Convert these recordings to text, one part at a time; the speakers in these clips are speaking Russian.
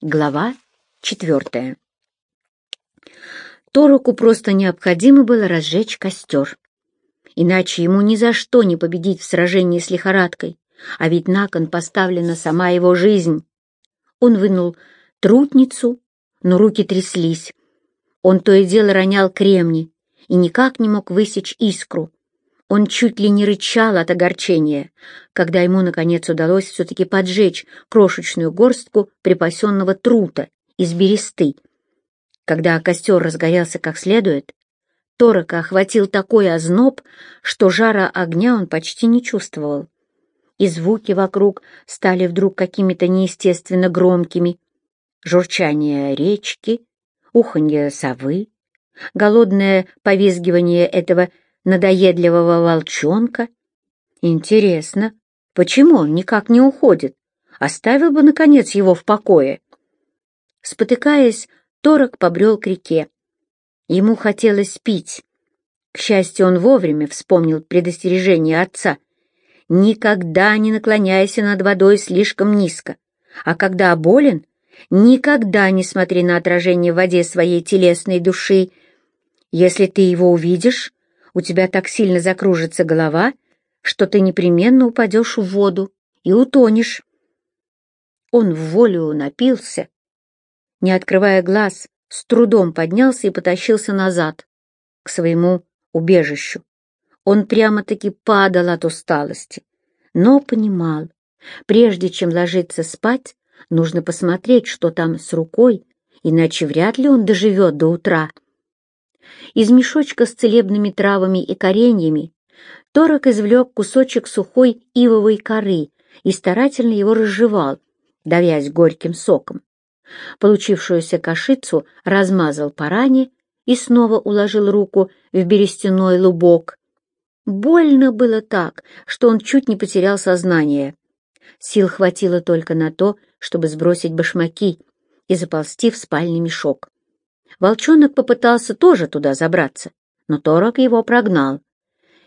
Глава четвертая. Тороку просто необходимо было разжечь костер. Иначе ему ни за что не победить в сражении с лихорадкой, а ведь на кон поставлена сама его жизнь. Он вынул трутницу, но руки тряслись. Он то и дело ронял кремни и никак не мог высечь искру. Он чуть ли не рычал от огорчения, когда ему, наконец, удалось все-таки поджечь крошечную горстку припасенного трута из бересты. Когда костер разгорелся как следует, Торока охватил такой озноб, что жара огня он почти не чувствовал. И звуки вокруг стали вдруг какими-то неестественно громкими. Журчание речки, уханье совы, голодное повизгивание этого надоедливого волчонка. Интересно, почему он никак не уходит? Оставил бы, наконец, его в покое. Спотыкаясь, Торок побрел к реке. Ему хотелось пить. К счастью, он вовремя вспомнил предостережение отца. «Никогда не наклоняйся над водой слишком низко, а когда болен, никогда не смотри на отражение в воде своей телесной души. Если ты его увидишь, у тебя так сильно закружится голова, что ты непременно упадешь в воду и утонешь. Он в волю напился, не открывая глаз, с трудом поднялся и потащился назад, к своему убежищу. Он прямо-таки падал от усталости, но понимал, прежде чем ложиться спать, нужно посмотреть, что там с рукой, иначе вряд ли он доживет до утра. Из мешочка с целебными травами и кореньями Торок извлек кусочек сухой ивовой коры и старательно его разжевал, давясь горьким соком. Получившуюся кашицу размазал по ране и снова уложил руку в берестяной лубок. Больно было так, что он чуть не потерял сознание. Сил хватило только на то, чтобы сбросить башмаки и заползти в спальный мешок. Волчонок попытался тоже туда забраться, но Торок его прогнал.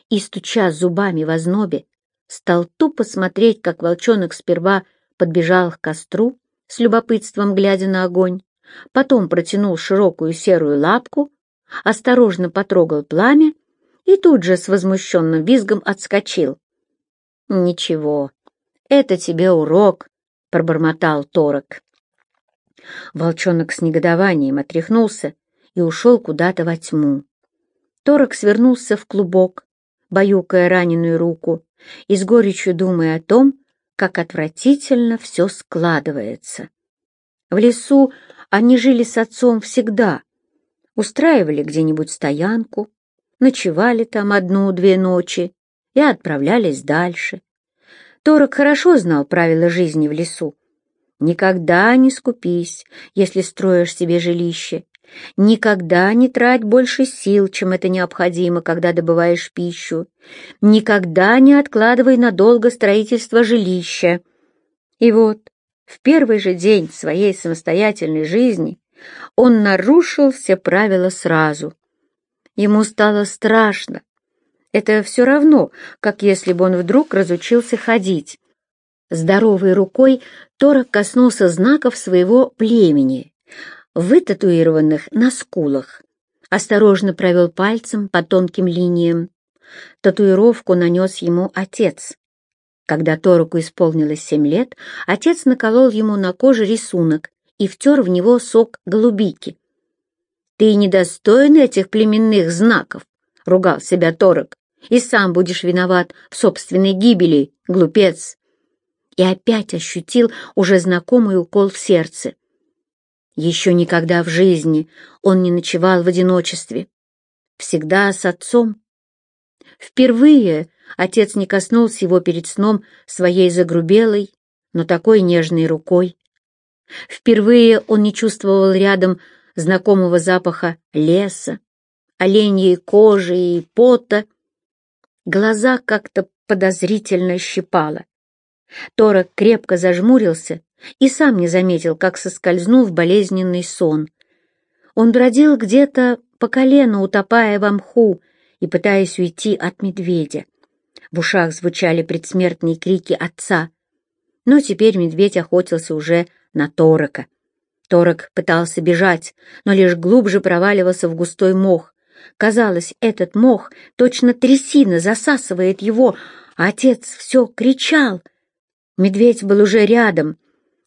И, стуча зубами в ознобе, стал тупо смотреть, как волчонок сперва подбежал к костру, с любопытством глядя на огонь, потом протянул широкую серую лапку, осторожно потрогал пламя и тут же с возмущенным визгом отскочил. «Ничего, это тебе урок», — пробормотал Торок. Волчонок с негодованием отряхнулся и ушел куда-то во тьму. Торок свернулся в клубок, баюкая раненую руку и с горечью думая о том, как отвратительно все складывается. В лесу они жили с отцом всегда, устраивали где-нибудь стоянку, ночевали там одну-две ночи и отправлялись дальше. Торок хорошо знал правила жизни в лесу, Никогда не скупись, если строишь себе жилище. Никогда не трать больше сил, чем это необходимо, когда добываешь пищу. Никогда не откладывай надолго строительство жилища. И вот, в первый же день своей самостоятельной жизни он нарушил все правила сразу. Ему стало страшно. Это все равно, как если бы он вдруг разучился ходить. Здоровой рукой Торок коснулся знаков своего племени, вытатуированных на скулах. Осторожно провел пальцем по тонким линиям. Татуировку нанес ему отец. Когда Тороку исполнилось семь лет, отец наколол ему на коже рисунок и втер в него сок голубики. «Ты недостоин этих племенных знаков», — ругал себя Торок, «и сам будешь виноват в собственной гибели, глупец» и опять ощутил уже знакомый укол в сердце. Еще никогда в жизни он не ночевал в одиночестве. Всегда с отцом. Впервые отец не коснулся его перед сном своей загрубелой, но такой нежной рукой. Впервые он не чувствовал рядом знакомого запаха леса, оленьей кожи и пота. Глаза как-то подозрительно щипало. Торок крепко зажмурился и сам не заметил, как соскользнул в болезненный сон. Он бродил где-то по колено, утопая во мху и пытаясь уйти от медведя. В ушах звучали предсмертные крики отца, но теперь медведь охотился уже на Торока. Торок пытался бежать, но лишь глубже проваливался в густой мох. Казалось, этот мох точно трясина засасывает его, а отец все кричал. Медведь был уже рядом.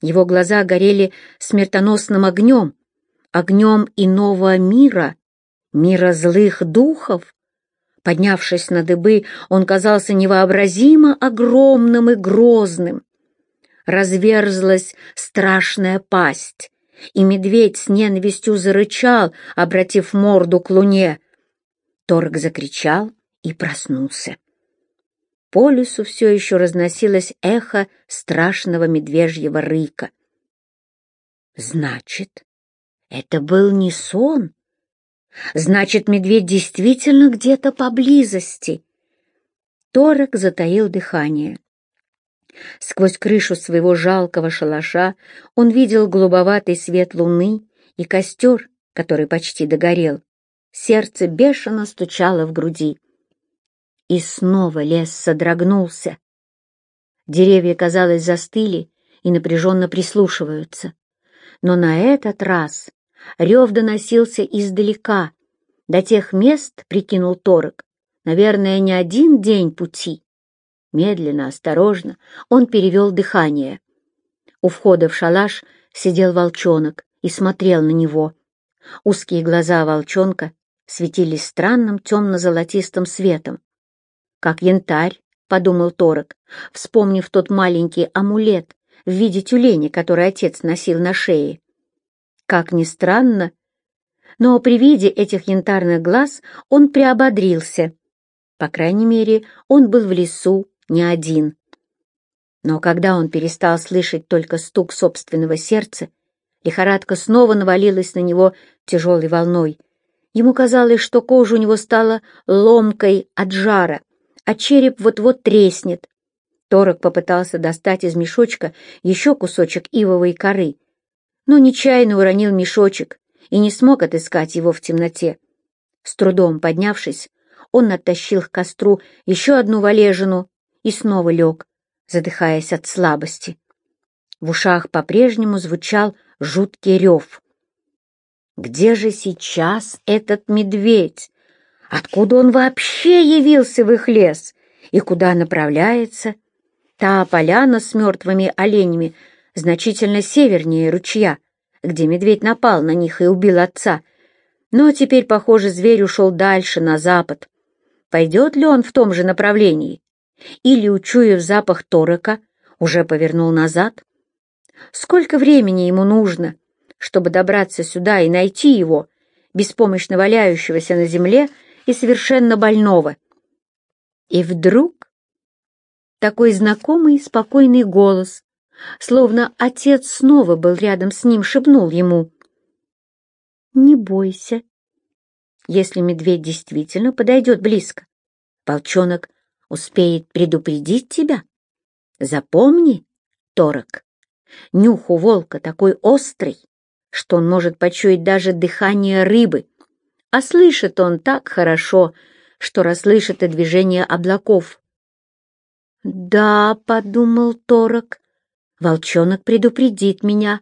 Его глаза горели смертоносным огнем, огнем иного мира, мира злых духов. Поднявшись на дыбы, он казался невообразимо огромным и грозным. Разверзлась страшная пасть, и медведь с ненавистью зарычал, обратив морду к луне. Торг закричал и проснулся. По лесу все еще разносилось эхо страшного медвежьего рыка. Значит, это был не сон. Значит, медведь действительно где-то поблизости. Торок затаил дыхание. Сквозь крышу своего жалкого шалаша он видел голубоватый свет луны и костер, который почти догорел. Сердце бешено стучало в груди. И снова лес содрогнулся. Деревья, казалось, застыли и напряженно прислушиваются. Но на этот раз рев доносился издалека, до тех мест, прикинул Торок, наверное, не один день пути. Медленно, осторожно он перевел дыхание. У входа в шалаш сидел волчонок и смотрел на него. Узкие глаза волчонка светились странным темно-золотистым светом. «Как янтарь», — подумал Торок, вспомнив тот маленький амулет в виде тюленя, который отец носил на шее. Как ни странно, но при виде этих янтарных глаз он приободрился. По крайней мере, он был в лесу не один. Но когда он перестал слышать только стук собственного сердца, лихорадка снова навалилась на него тяжелой волной — Ему казалось, что кожа у него стала ломкой от жара, а череп вот-вот треснет. Торок попытался достать из мешочка еще кусочек ивовой коры, но нечаянно уронил мешочек и не смог отыскать его в темноте. С трудом поднявшись, он оттащил к костру еще одну валежину и снова лег, задыхаясь от слабости. В ушах по-прежнему звучал жуткий рев. Где же сейчас этот медведь? Откуда он вообще явился в их лес? И куда направляется? Та поляна с мертвыми оленями значительно севернее ручья, где медведь напал на них и убил отца. Но теперь, похоже, зверь ушел дальше, на запад. Пойдет ли он в том же направлении? Или, учуяв запах торока, уже повернул назад? Сколько времени ему нужно, чтобы добраться сюда и найти его, беспомощно валяющегося на земле и совершенно больного. И вдруг такой знакомый спокойный голос, словно отец снова был рядом с ним, шепнул ему «Не бойся». Если медведь действительно подойдет близко, волчонок успеет предупредить тебя. Запомни, Торок, нюх у волка такой острый, что он может почуять даже дыхание рыбы, а слышит он так хорошо, что расслышит и движение облаков. «Да», — подумал Торок, — «волчонок предупредит меня.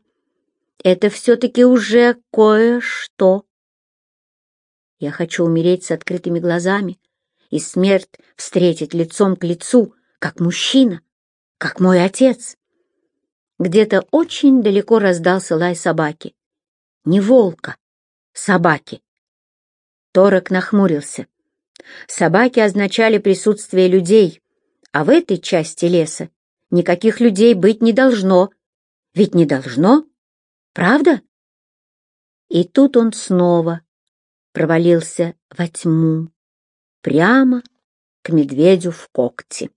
Это все-таки уже кое-что». Я хочу умереть с открытыми глазами и смерть встретить лицом к лицу, как мужчина, как мой отец. Где-то очень далеко раздался лай собаки не волка, собаки. Торок нахмурился. Собаки означали присутствие людей, а в этой части леса никаких людей быть не должно. Ведь не должно, правда? И тут он снова провалился во тьму, прямо к медведю в когти.